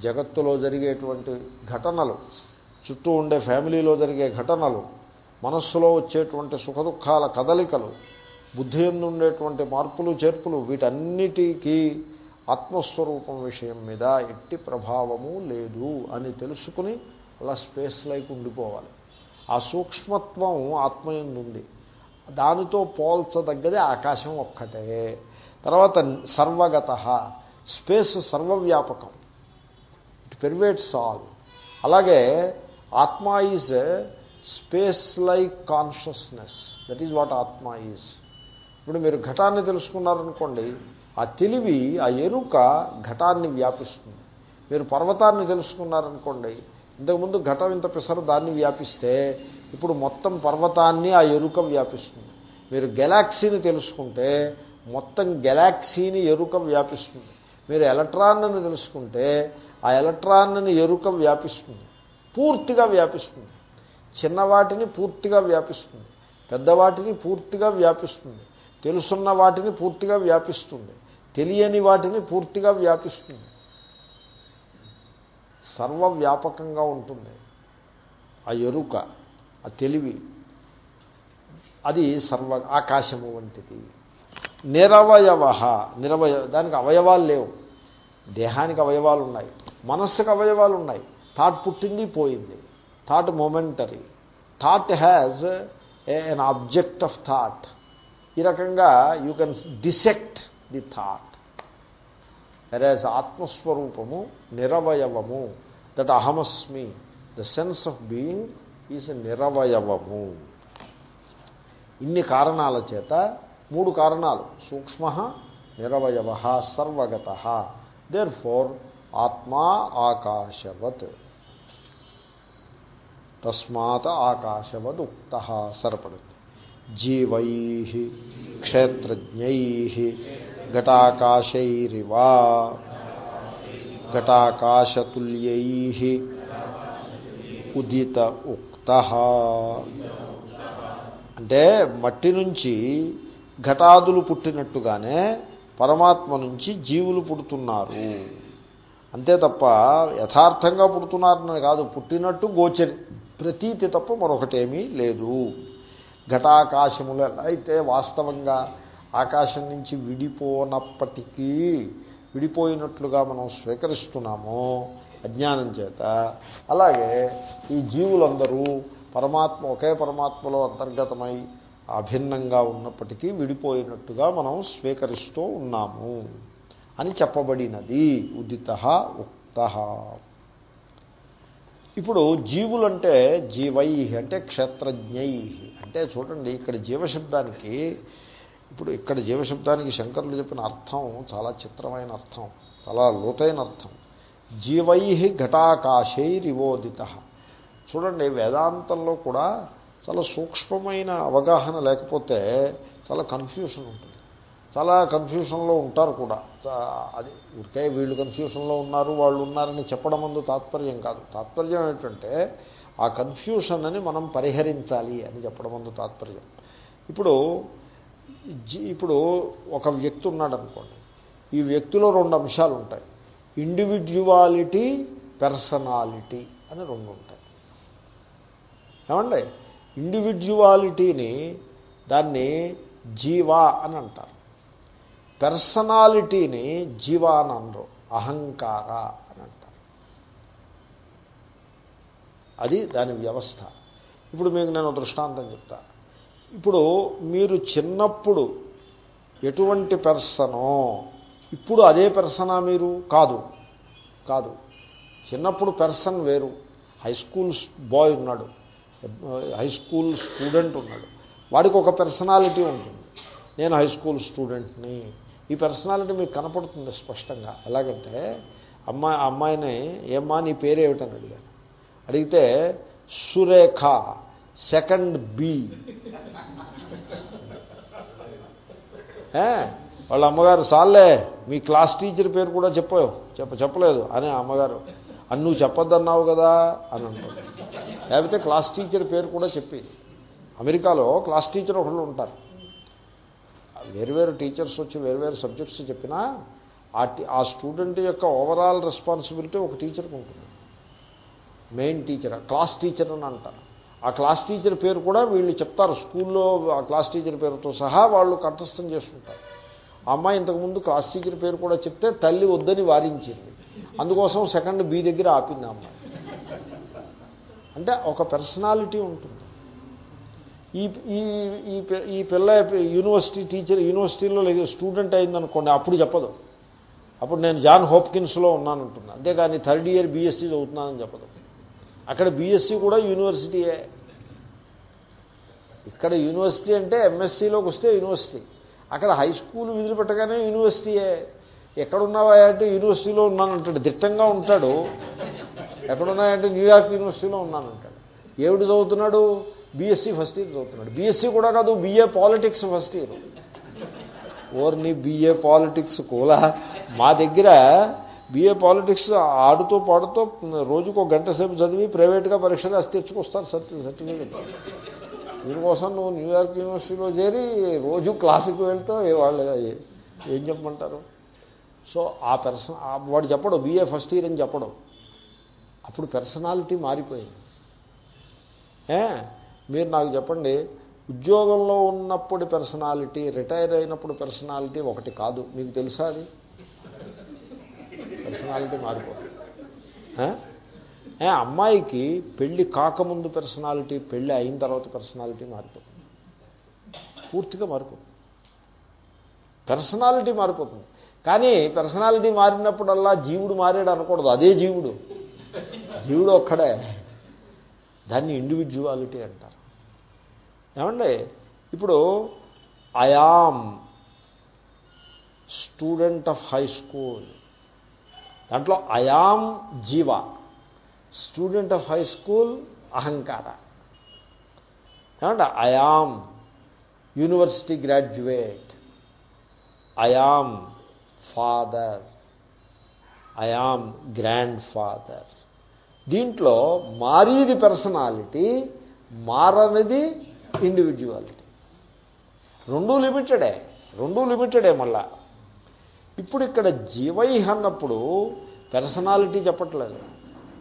జగత్తులో జరిగేటువంటి ఘటనలు చుట్టూ ఉండే ఫ్యామిలీలో జరిగే ఘటనలు మనస్సులో వచ్చేటువంటి సుఖదుఖాల కదలికలు బుద్ధి ఎందు ఉండేటువంటి మార్పులు చేర్పులు వీటన్నిటికీ ఆత్మస్వరూపం విషయం మీద ఎట్టి ప్రభావము లేదు అని తెలుసుకుని అలా స్పేస్ లైక్ ఉండిపోవాలి. ఆ సూక్ష్మత్వం ఆత్మయందుంది దానితో పోల్చదగ్గది ఆకాశం ఒక్కటే. తర్వాత సర్వగత. స్పేస్ సర్వవ్యాపకం. ఇట్ పెర్వేట్స్ ఆల్ అలాగే ఆత్మ is space like consciousness that is what ఆత్మ ఈజ్ ఇప్పుడు మీరు ఘటాన్ని తెలుసుకున్నారనుకోండి ఆ తెలివి ఆ ఎరుక ఘటాన్ని వ్యాపిస్తుంది. మీరు పర్వతాన్ని తెలుసుకున్నారనుకోండి ఇంతకుముందు ఘటం ఇంత పిసరు దాన్ని వ్యాపిస్తే ఇప్పుడు మొత్తం పర్వతాన్ని ఆ ఎరుక వ్యాపిస్తుంది. మీరు గెలాక్సీని తెలుసుకుంటే మొత్తం గెలాక్సీని ఎరుక వ్యాపిస్తుంది. మీరు ఎలక్ట్రాన్ని తెలుసుకుంటే ఆ ఎలక్ట్రాన్ని ఎరుక వ్యాపిస్తుంది. పూర్తిగా వ్యాపిస్తుంది. చిన్నవాటిని పూర్తిగా వ్యాపిస్తుంది. పెద్దవాటిని పూర్తిగా వ్యాపిస్తుంది. తెలుసున్న వాటిని పూర్తిగా వ్యాపిస్తుంది. తెలియని వాటిని పూర్తిగా వ్యాపిస్తుంది. సర్వవ్యాపకంగా ఉంటుంది. ఆ ఎరుక ఆ తెలివి అది సర్వ ఆకాశము వంటిది. నిరవయవ. నిరవయ దానికి అవయవాలు లేవు. దేహానికి అవయవాలు ఉన్నాయి మనస్సుకు అవయవాలు ఉన్నాయి థాట్ పుట్టింది పోయింది. Thought momentary. Thought has an object of thought. ఈ రకంగా you can dissect the thought. Whereas ఆత్మస్వరూపము నిరవయవము. దట్ అహమస్మి the sense of being is నిరవయవము. ఇన్ని కారణాల చేత మూడు కారణాలు. సూక్ష్మ నిరవయవ సర్వగత. దేర్ ఫోర్ ఆత్మా ఆకాశవత్. తస్మాత్ ఆకాశవద్ ఉక్త సరిపడుతుంది జీవై క్షేత్రజ్ఞై ఘటాకాశైరివా. ఘటాకాశతుల్యై ఉదిత ఉక్త. అంటే మట్టి నుంచి ఘటాదులు పుట్టినట్టుగానే పరమాత్మ నుంచి జీవులు పుడుతున్నారు. అంతే తప్ప యథార్థంగా పుడుతున్నారని కాదు. పుట్టినట్టు గోచరి ప్రతీతి తప్ప మరొకటేమీ లేదు. ఘటాకాశములు ఎలా అయితే వాస్తవంగా ఆకాశం నుంచి విడిపోనప్పటికీ విడిపోయినట్లుగా మనం స్వీకరిస్తున్నామో అజ్ఞానం చేత. అలాగే ఈ జీవులందరూ పరమాత్మ ఒకే పరమాత్మలో అంతర్గతమై అభిన్నంగా ఉన్నప్పటికీ విడిపోయినట్టుగా మనం స్వీకరిస్తూ ఉన్నాము అని చెప్పబడినది. ఉదిత ఉక్త. ఇప్పుడు జీవులంటే జీవై అంటే క్షేత్రజ్ఞై. అంటే చూడండి ఇక్కడ జీవశబ్దానికి ఇప్పుడు ఇక్కడ జీవశబ్దానికి శంకరులు చెప్పిన అర్థం చాలా చిత్రమైన అర్థం చాలా లోతైన అర్థం. జీవై ఘటాకాశైరివోదిత. చూడండి వేదాంతంలో కూడా చాలా సూక్ష్మమైన అవగాహన లేకపోతే చాలా కన్ఫ్యూషన్ ఉంటుంది. చాలా కన్ఫ్యూషన్లో ఉంటారు కూడా. అది ఉరికే వీళ్ళు కన్ఫ్యూషన్లో ఉన్నారు వాళ్ళు ఉన్నారని చెప్పడం ముందు తాత్పర్యం కాదు. తాత్పర్యం ఏంటంటే ఆ కన్ఫ్యూషన్ అని మనం పరిహరించాలి అని చెప్పడం ముందు తాత్పర్యం. ఇప్పుడు ఇప్పుడు ఒక వ్యక్తి ఉన్నాడు అనుకోండి. ఈ వ్యక్తిలో రెండు అంశాలు ఉంటాయి. ఇండివిజువాలిటీ పర్సనాలిటీ అని రెండు ఉంటాయి. ఏమండి? ఇండివిజువాలిటీని దాన్ని జీవా అని అంటారు. పర్సనాలిటీని జీవా అని అనరు అహంకార అని అంటారు. అది దాని వ్యవస్థ. ఇప్పుడు మీకు నేను దృష్టాంతం చెప్తా. ఇప్పుడు మీరు చిన్నప్పుడు ఎటువంటి పెర్సనో ఇప్పుడు అదే పెర్సనా మీరు? కాదు. కాదు. చిన్నప్పుడు పెర్సన్ వేరు. హై స్కూల్ బాయ్ ఉన్నాడు. హై స్కూల్ స్టూడెంట్ ఉన్నాడు. వాడికి ఒక పర్సనాలిటీ ఉంటుంది. నేను హై స్కూల్ స్టూడెంట్ని. ఈ పర్సనాలిటీ మీకు కనపడుతుంది స్పష్టంగా. ఎలాగంటే అమ్మాయి అమ్మాయిని ఏమ్మా నీ పేరేమిటని అడిగాను. అడిగితే సురేఖ సెకండ్ బి. వాళ్ళ అమ్మగారు సాల్లే మీ క్లాస్ టీచర్ పేరు కూడా చెప్పావు. చెప్ప చెప్పలేదు. అని అమ్మగారు అని నువ్వు చెప్పొద్దన్నావు కదా అని అంటాడు. లేకపోతే క్లాస్ టీచర్ పేరు కూడా చెప్పి అమెరికాలో క్లాస్ టీచర్ ఒకళ్ళు ఉంటారు. వేరువేరు టీచర్స్ వచ్చి వేరువేరు సబ్జెక్ట్స్ చెప్పినా ఆ ఆ స్టూడెంట్ యొక్క ఓవరాల్ రెస్పాన్సిబిలిటీ ఒక టీచర్కి ఉంటుంది. మెయిన్ టీచర్ క్లాస్ టీచర్ అని అంటారు. ఆ క్లాస్ టీచర్ పేరు కూడా వీళ్ళు చెప్తారు. స్కూల్లో ఆ క్లాస్ టీచర్ పేరుతో సహా వాళ్ళు కంఠస్థం చేసుకుంటారు అమ్మాయి ఇంతకుముందు క్లాస్ టీచర్ పేరు కూడా చెప్తే తల్లి వద్దని వారించింది. అందుకోసం సెకండ్ బి దగ్గర ఆపింది అమ్మాయి అంటే ఒక పర్సనాలిటీ ఉంటుంది. ఈ ఈ ఈ పిల్ల యూనివర్సిటీ టీచర్ యూనివర్సిటీలో లేదు స్టూడెంట్ అయిందనుకోండి అప్పుడు చెప్పదు. అప్పుడు నేను జాన్ హోప్కిన్స్లో ఉన్నానంటున్నా. అంతేగాని థర్డ్ ఇయర్ బీఎస్సీ చదువుతున్నానని చెప్పదు. అక్కడ బీఎస్సీ కూడా యూనివర్సిటీయే ఇక్కడ యూనివర్సిటీ అంటే ఎంఎస్సీలోకి వస్తే యూనివర్సిటీ. అక్కడ హై స్కూల్ విధులు పెట్టగానే యూనివర్సిటీయే ఎక్కడున్నావా అంటే యూనివర్సిటీలో ఉన్నానంటాడు. దిట్టంగా ఉంటాడు. ఎక్కడున్నాయంటే న్యూయార్క్ యూనివర్సిటీలో ఉన్నానంటాడు. ఏమిటి చదువుతున్నాడు? బీఎస్సీ ఫస్ట్ ఇయర్ చదువుతున్నాడు. బీఎస్సీ కూడా కాదు బీఏ పాలిటిక్స్ ఫస్ట్ ఇయర్ ఓర్ని బీఏ పాలిటిక్స్ కూడా మా దగ్గర బీఏ పాలిటిక్స్ ఆడుతూ పాడుతూ రోజుకు ఒక గంట సేపు చదివి ప్రైవేట్గా పరీక్ష రాసి తెచ్చుకొస్తారు సర్టి సర్టిఫికేట్. దీనికోసం నువ్వు న్యూయార్క్ యూనివర్సిటీలో చేరి రోజు క్లాసుకి వెళ్తావు ఏ వాళ్ళు ఏం చెప్పమంటారు? సో ఆ పర్సన్ వాడు చెప్పడు బీఏ ఫస్ట్ ఇయర్ అని చెప్పడం. అప్పుడు పర్సనాలిటీ మారిపోయింది. ఏ? మీరు నాకు చెప్పండి ఉద్యోగంలో ఉన్నప్పుడు పర్సనాలిటీ రిటైర్ అయినప్పుడు పర్సనాలిటీ ఒకటి కాదు. మీకు తెలుసా అది? పర్సనాలిటీ మారిపోతుంది. ఏ? అమ్మాయికి పెళ్ళి కాకముందు పర్సనాలిటీ పెళ్ళి అయిన తర్వాత పర్సనాలిటీ మారిపోతుంది. పూర్తిగా మారిపోతుంది. పర్సనాలిటీ మారిపోతుంది. కానీ పర్సనాలిటీ మారినప్పుడల్లా జీవుడు మారాడు అనకూడదు. అదే జీవుడు. జీవుడు ఒక్కడే. దాన్ని ఇండివిజువాలిటీ అంటారు. ఏమండి? ఇప్పుడు I'm student of high school దాంట్లో అయామ్ జీవ. స్టూడెంట్ ఆఫ్ హై స్కూల్ అహంకార. ఏమంటే I'm university graduate I'm father. I am grandfather. దీంట్లో మారీది పర్సనాలిటీ మారనిది ఇండివిజువాలిటీ రెండూ లిమిటెడే రెండూ లిమిటెడే మళ్ళా. ఇప్పుడు ఇక్కడ జీవై అన్నప్పుడు పర్సనాలిటీ చెప్పట్లేదు.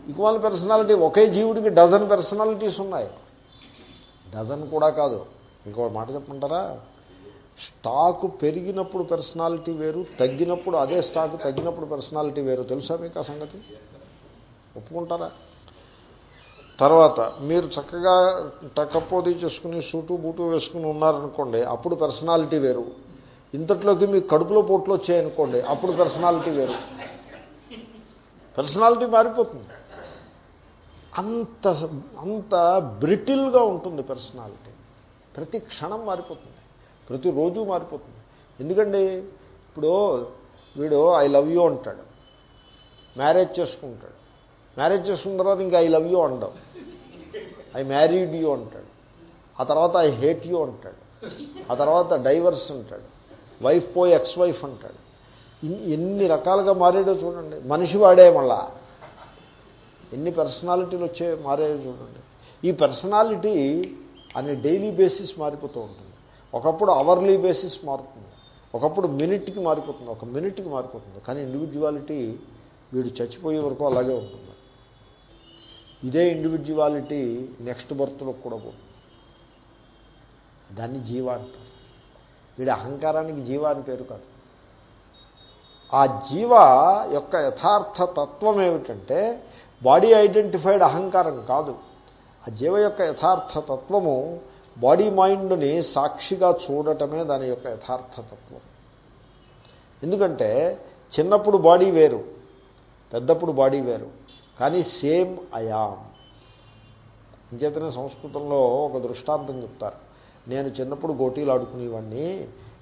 ఈక్వల్ పర్సనాలిటీ ఒకే జీవుడికి డజన్ పర్సనాలిటీస్ ఉన్నాయి. డజన్ కూడా కాదు. ఇంకో మాట చెప్పమంటారా? స్టాకు పెరిగినప్పుడు పర్సనాలిటీ వేరు తగ్గినప్పుడు అదే స్టాకు తగ్గినప్పుడు పర్సనాలిటీ వేరు. తెలుసా మీకు ఆ సంగతి? ఒప్పుకుంటారా? తర్వాత మీరు చక్కగా టక్కపోది చేసుకుని సూటు బూటు వేసుకుని ఉన్నారనుకోండి అప్పుడు పర్సనాలిటీ వేరు. ఇంతట్లోకి మీకు కడుపులో పోట్లు వచ్చాయనుకోండి అప్పుడు పర్సనాలిటీ వేరు. పర్సనాలిటీ మారిపోతుంది. అంత అంత బ్రిటిల్గా ఉంటుంది పర్సనాలిటీ. ప్రతి క్షణం మారిపోతుంది. ప్రతిరోజు మారిపోతుంది. ఎందుకండి? ఇప్పుడు వీడు ఐ లవ్ యూ అంటాడు. మ్యారేజ్ చేసుకుంటాడు. మ్యారేజ్ చేసుకున్న తర్వాత ఇంకా ఐ లవ్ యూ అండవు ఐ మ్యారీడ్ యూ అంటాడు. ఆ తర్వాత ఐ హేట్ యూ అంటాడు. ఆ తర్వాత డైవర్స్ అంటాడు. వైఫ్ పోయి ఎక్స్ వైఫ్ అంటాడు ఎన్ని రకాలుగా మారాడో చూడండి. మనిషి వాడే మళ్ళా. ఎన్ని పర్సనాలిటీలు వచ్చే మారాయో చూడండి. ఈ పర్సనాలిటీ అనే డైలీ బేసిస్ మారిపోతూ ఉంటుంది. ఒకప్పుడు అవర్లీ బేసిస్ మారుతుంది. ఒకప్పుడు మినిట్కి మారిపోతుంది. ఒక మినిట్కి మారిపోతుంది. కానీ ఇండివిజువాలిటీ వీడు చచ్చిపోయే వరకు అలాగే ఉంటుంది. ఇదే ఇండివిజువాలిటీ నెక్స్ట్ బర్త్లో కూడా పోతుంది. దాన్ని జీవ అంటారు. వీడి అహంకారానికి జీవ అని పేరు కాదు. ఆ జీవ యొక్క యథార్థ తత్వం ఏమిటంటే బాడీ ఐడెంటిఫైడ్ అహంకారం కాదు. ఆ జీవ యొక్క యథార్థ తత్వము బాడీ మైండ్ని సాక్షిగా చూడటమే దాని యొక్క యథార్థతత్వం. ఎందుకంటే చిన్నప్పుడు బాడీ వేరు పెద్దప్పుడు బాడీ వేరు కానీ సేమ్ అయామ్ అంచేతనే సంస్కృతంలో ఒక దృష్టాంతం చెప్తారు. నేను చిన్నప్పుడు గోటీలు ఆడుకునేవాడిని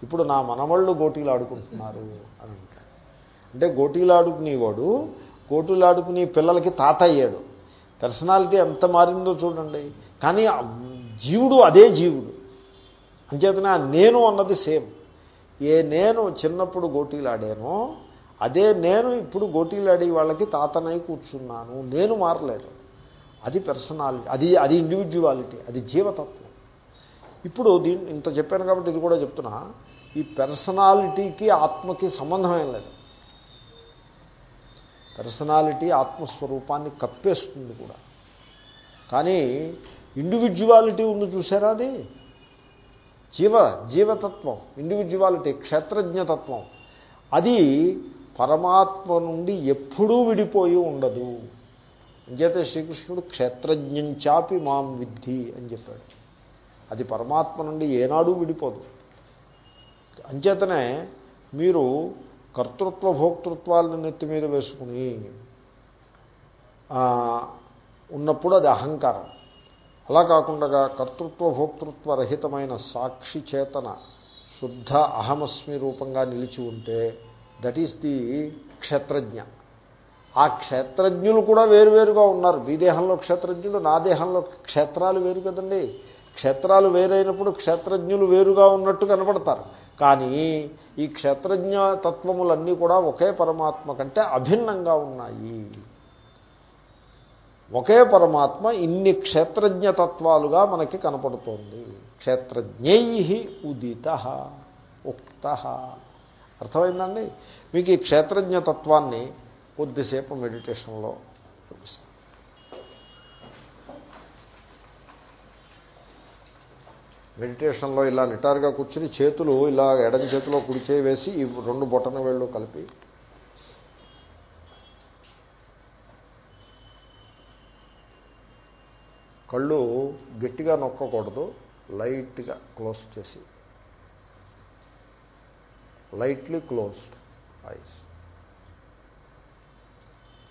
ఇప్పుడు నా మనమళ్ళు గోటీలు ఆడుకుంటున్నారు అని అంటాడు అంటే గోటీలు ఆడుకునేవాడు గోటీలు ఆడుకునే పిల్లలకి తాత అయ్యాడు పర్సనాలిటీ ఎంత మారిందో చూడండి. కానీ జీవుడు అదే జీవుడు. అంచేతనే నేను అన్నది సేమ్. ఏ నేను చిన్నప్పుడు గోటీలు ఆడానో అదే నేను ఇప్పుడు గోటీలు వాళ్ళకి తాతనై కూర్చున్నాను. నేను మారలేదు. అది పర్సనాలిటీ అది అది ఇండివిజువాలిటీ అది జీవతత్వం. ఇప్పుడు దీన్ని ఇంత చెప్పాను కాబట్టి ఇది కూడా చెప్తున్నా. ఈ పర్సనాలిటీకి ఆత్మకి సంబంధం ఏం లేదు. పర్సనాలిటీ ఆత్మస్వరూపాన్ని కప్పేస్తుంది కూడా. కానీ ఇండివిజువాలిటీ ఉంది చూసారా అది? జీవ జీవతత్వం ఇండివిజువాలిటీ క్షేత్రజ్ఞతత్వం. అది పరమాత్మ నుండి ఎప్పుడూ విడిపోయి ఉండదు. అంచేతే శ్రీకృష్ణుడు క్షేత్రజ్ఞంచాపి మాం విద్ధి అని చెప్పాడు. అది పరమాత్మ నుండి ఏనాడూ విడిపోదు. అంచేతనే మీరు కర్తృత్వ భోక్తృత్వాలను నెత్తి మీద వేసుకుని ఉన్నప్పుడు అది అహంకారం. అలా కాకుండా కర్తృత్వ భోక్తృత్వ రహితమైన సాక్షి చేతన శుద్ధ అహమస్మి రూపంగా నిలిచి ఉంటే దట్ ఈస్ ది క్షేత్రజ్ఞ. ఆ క్షేత్రజ్ఞులు కూడా వేరువేరుగా ఉన్నారు. మీ దేహంలో క్షేత్రజ్ఞులు నా దేహంలో క్షేత్రాలు వేరు కదండి. క్షేత్రాలు వేరైనప్పుడు క్షేత్రజ్ఞులు వేరుగా ఉన్నట్టు కనపడతారు. కానీ ఈ క్షేత్రజ్ఞ తత్వములన్నీ కూడా ఒకే పరమాత్మ కంటే అభిన్నంగా ఉన్నాయి. ఒకే పరమాత్మ ఇన్ని క్షేత్రజ్ఞతత్వాలుగా మనకి కనపడుతోంది. క్షేత్రజ్ఞై ఉదిత ఉక్త. అర్థమైందండి? మీకు ఈ క్షేత్రజ్ఞతత్వాన్ని కొద్దిసేపు మెడిటేషన్లో చూపిస్తాను. మెడిటేషన్లో ఇలా నిటారుగా కూర్చుని చేతులు ఇలా ఎడం చేతిలో కుడి చేయి వేసి ఈ రెండు బొటన వేళ్ళు కలిపి కళ్ళు గట్టిగా నొక్కకూడదు లైట్గా క్లోజ్ చేసి. Lightly closed eyes.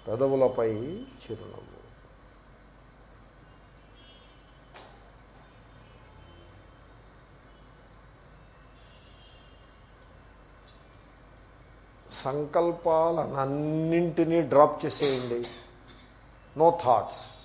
పెదవులపై చిరునవ్వు. సంకల్పాలన్నింటినీ డ్రాప్ చేసేయండి. No thoughts.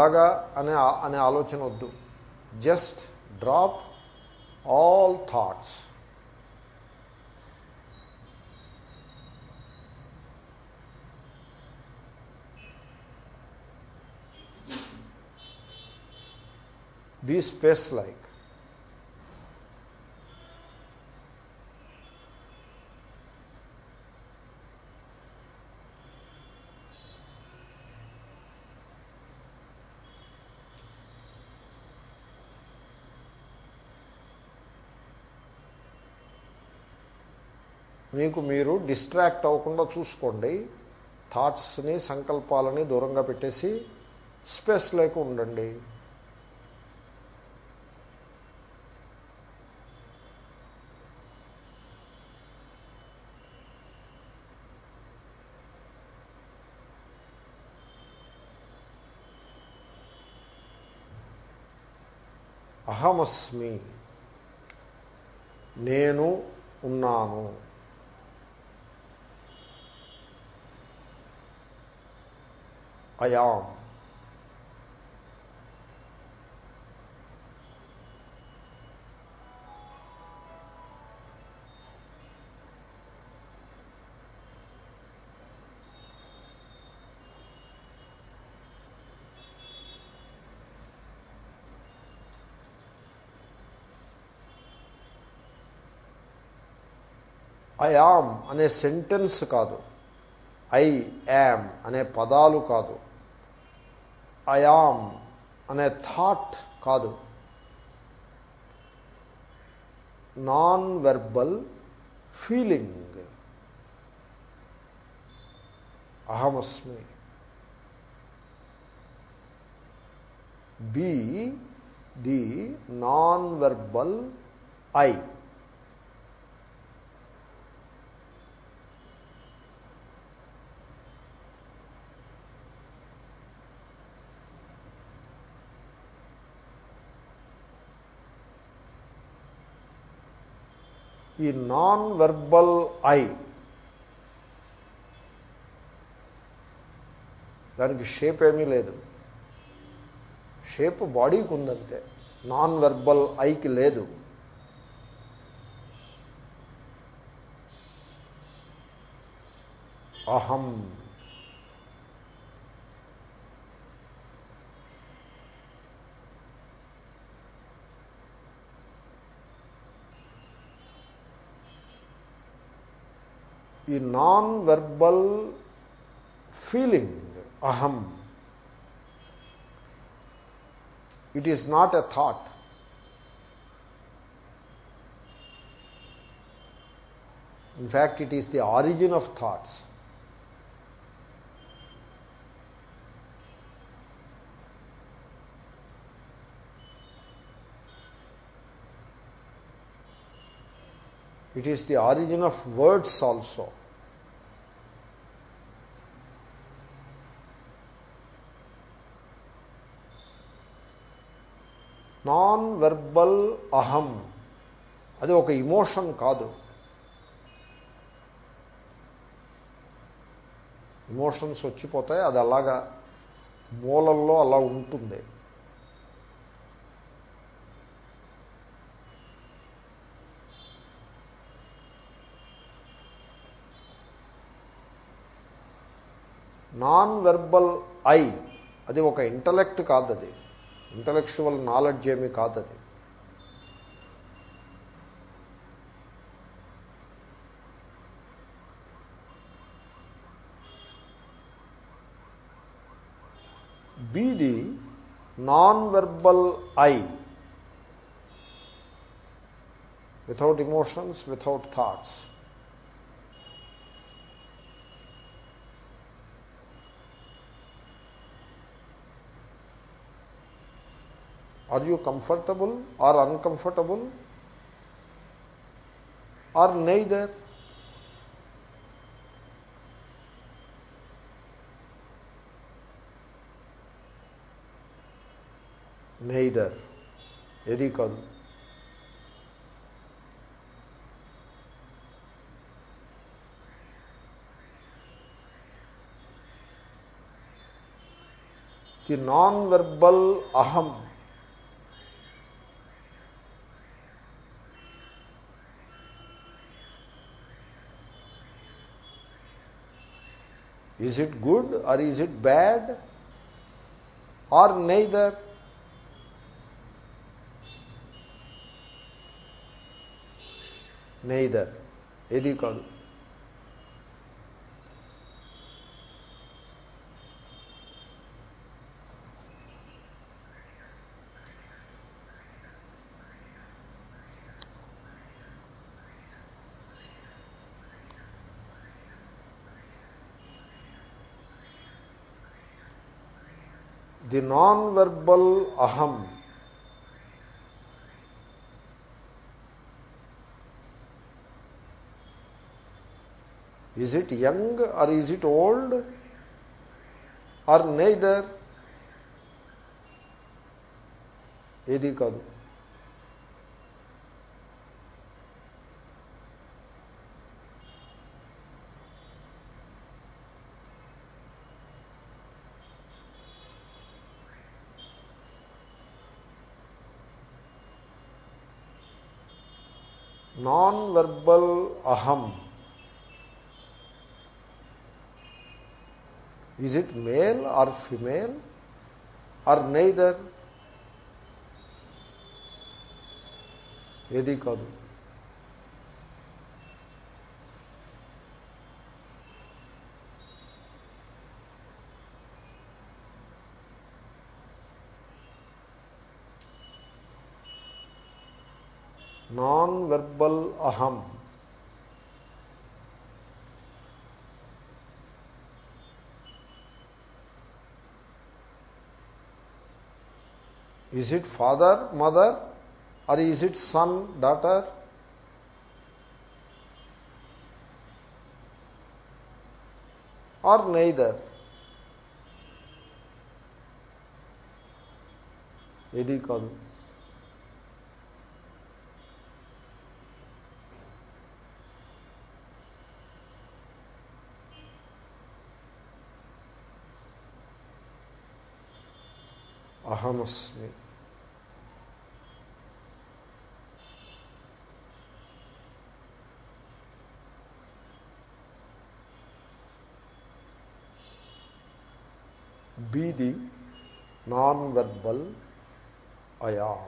ఎలాగా అనే అనే ఆలోచన వద్దు. Just drop all thoughts be space like మీకు మీరు డిస్ట్రాక్ట్ అవ్వకుండా చూసుకోండి. థాట్స్ని సంకల్పాలని దూరంగా పెట్టేసి స్పేస్ లేక ఉండండి. అహమస్మి. నేను ఉన్నాను. అయాం ఐ ఆమ్ అనే సెంటెన్స్ కాదు. ఐ యామ్ అనే పదాలు కాదు. ఐ ఆమ్ అనే థాట్ కాదు నాన్ వెర్బల్ ఫీలింగ్ అహమస్మి be the non verbal I ఈ నాన్ వెర్బల్ ఐ దానికి షేప్ ఏమీ లేదు. షేప్ బాడీకి ఉందంతే. నాన్ వెర్బల్ ఐకి లేదు. అహం. ఈ నాన్ వెర్బల్ ఫీలింగ్ అహం it is not a thought in fact it is the origin of thoughts it is the origin of words also non verbal అహం. అది ఒక ఇమోషన్ కాదు. ఇమోషన్స్ వచ్చిపోతాయి అది అలాగా మూలల్లో అలా ఉంటుంది. నాన్ వెర్బల్ ఐ అది ఒక ఇంటలెక్ట్ కాదు అది ఇంటలెక్చువల్ నాలెడ్జ్ ఏమీ కాదు అది be the non verbal I. Without emotions without thoughts. Are you comfortable or uncomfortable or neither? Neither. ఏది కాదు ది నాన్ వెర్బల్ అహం Is it good or is it bad or neither? Neither. ఏది కాదు the non verbal అహం is it young or is it old or neither ఏది కాదు verbal అహం is it male or female or neither ఏది కాదు non verbal అహం is it father mother or is it son daughter or neither ఏది అహమస్మి be the non verbal I'm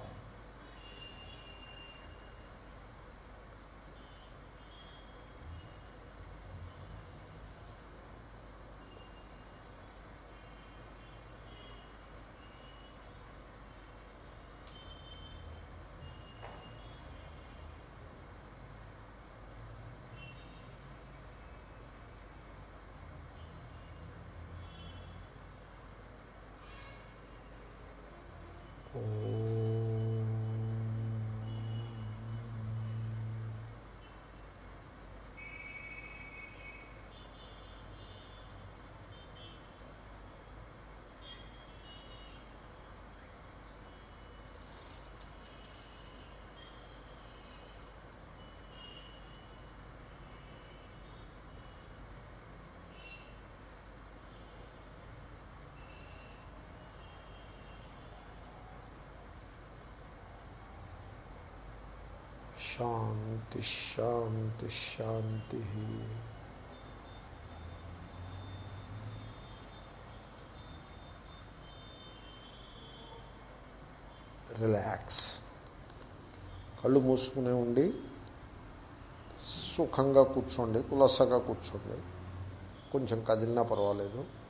శాంతి శాంతి శాంతి. రిలాక్స్. కళ్ళు మూసుకునే ఉండి సుఖంగా కూర్చోండి కులసగా కూర్చోండి. కొంచెం కదిలినా పర్వాలేదు.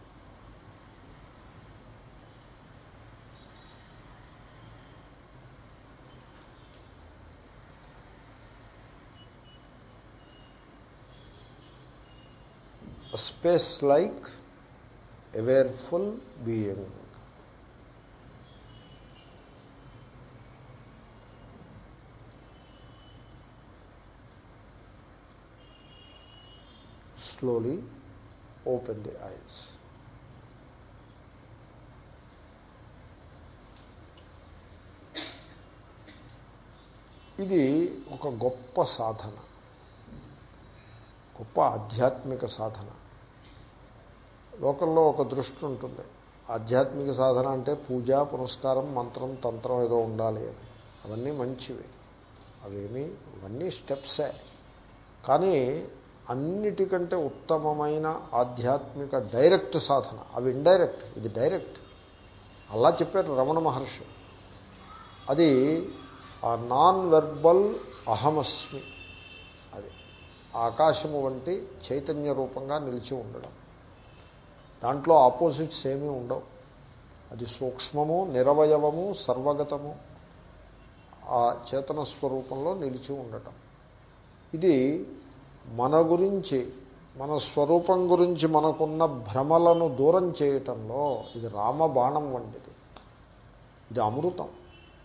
space like awareful being. Slowly open the eyes. ఇది ఒక గొప్ప సాధన గొప్ప ఆధ్యాత్మిక సాధన లోకంలో ఒక దృష్టి ఉంటుంది. ఆధ్యాత్మిక సాధన అంటే పూజ పురస్కారం మంత్రం తంత్రం ఏదో ఉండాలి అని. అవన్నీ మంచివి. అవేమీ అవన్నీ స్టెప్సే. కానీ అన్నిటికంటే ఉత్తమమైన ఆధ్యాత్మిక డైరెక్ట్ సాధన అవి ఇండైరెక్ట్ ఇది డైరెక్ట్. అలా చెప్పారు రమణ మహర్షి. అది ఆ నాన్ వెర్బల్ అహమస్మి. అది ఆకాశము వంటి చైతన్య రూపంగా నిలిచి ఉండడం. దాంట్లో ఆపోజిట్స్ ఏమీ ఉండవు. అది సూక్ష్మము నిరవయవము సర్వగతము ఆ చేతన స్వరూపంలో నిలిచి ఉండటం. ఇది మన గురించి మన స్వరూపం గురించి మనకున్న భ్రమలను దూరం చేయటంలో ఇది రామబాణం వంటిది. ఇది అమృతం.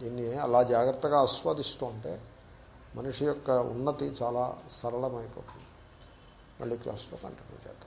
దీన్ని అలా జాగ్రత్తగా ఆస్వాదిస్తుంటే మనిషి యొక్క ఉన్నతి చాలా సరళమైపోతుంది. మళ్ళీ క్లాస్లో కంటిన్యూ చేద్దాం.